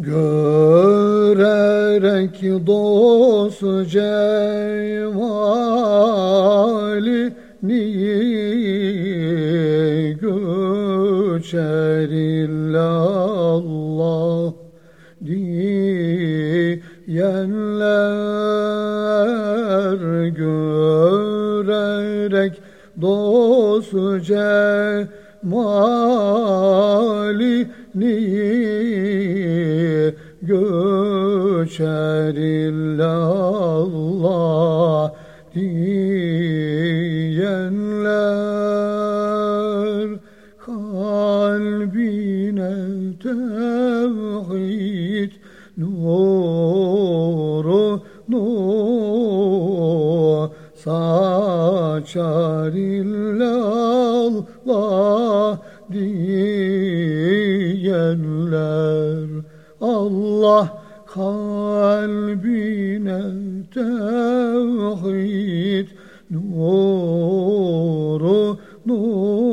Görerek dost cemalini göçer illallah diyenler görerek dost cemalini göçer illallah diyenler kalbine tevhid nuru nur saçar illallah diyenler Allah kalbine tevhid nuru nur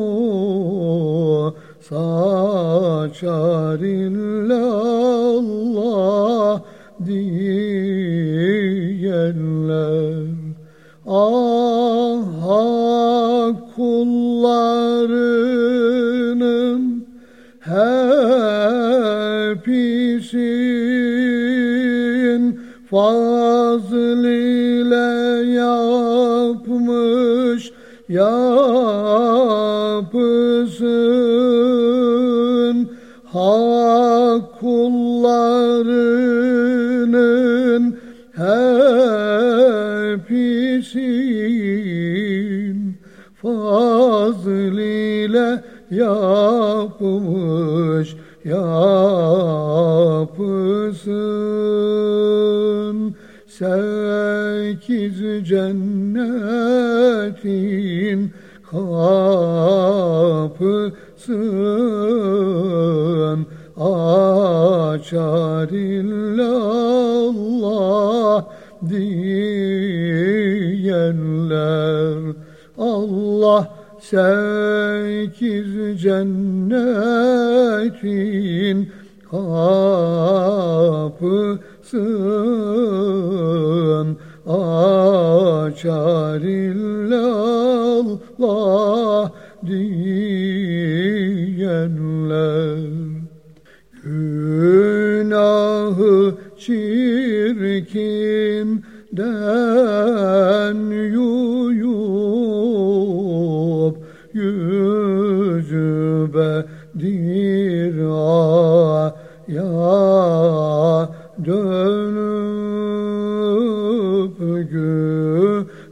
saçar illallah diyenler. Ah kullarının hepsin fazl ile yapmış yapısın hak kullarının hepsin fazl ile yapmış yapısın. Sekiz cennetin kapısın. Açar illallah diyenler. Allah sekiz cennetin kapısın. Açar illallah diyenler. Günahı çirkinden yuyup yüzü bedir. Ya dönüp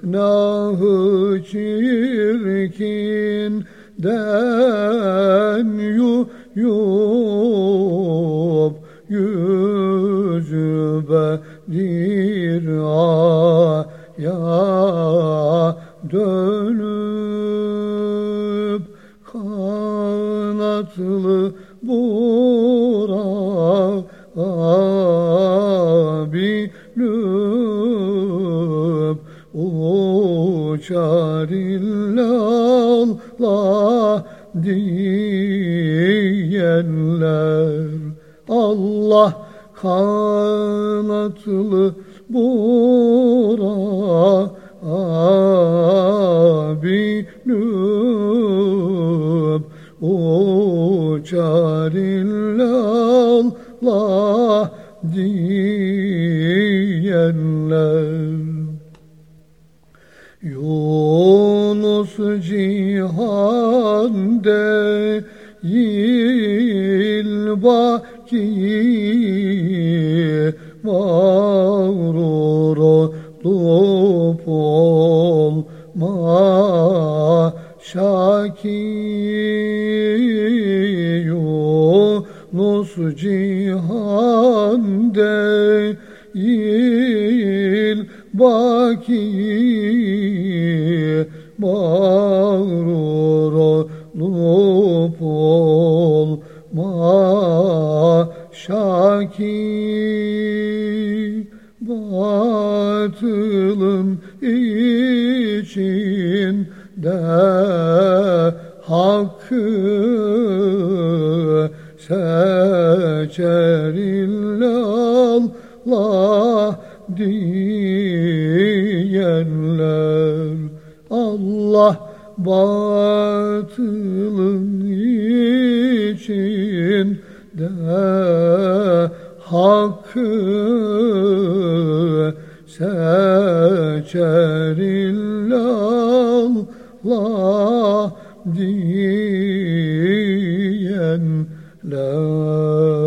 günahı çirkinden yuyup yüzü bedir. ya kanatlı Burak bilüp uçar illallah Allah kanatlı Burak bilüp uçar illallah diyenler. Yunus cihan değil baki mağrur olup olma şaki Yunus cihan değil baki mağrur olup olma şaki batılın içinde hakkı seçer illallah diyenler. Allah batılın içinde hakkı seçer illallah diyenler لا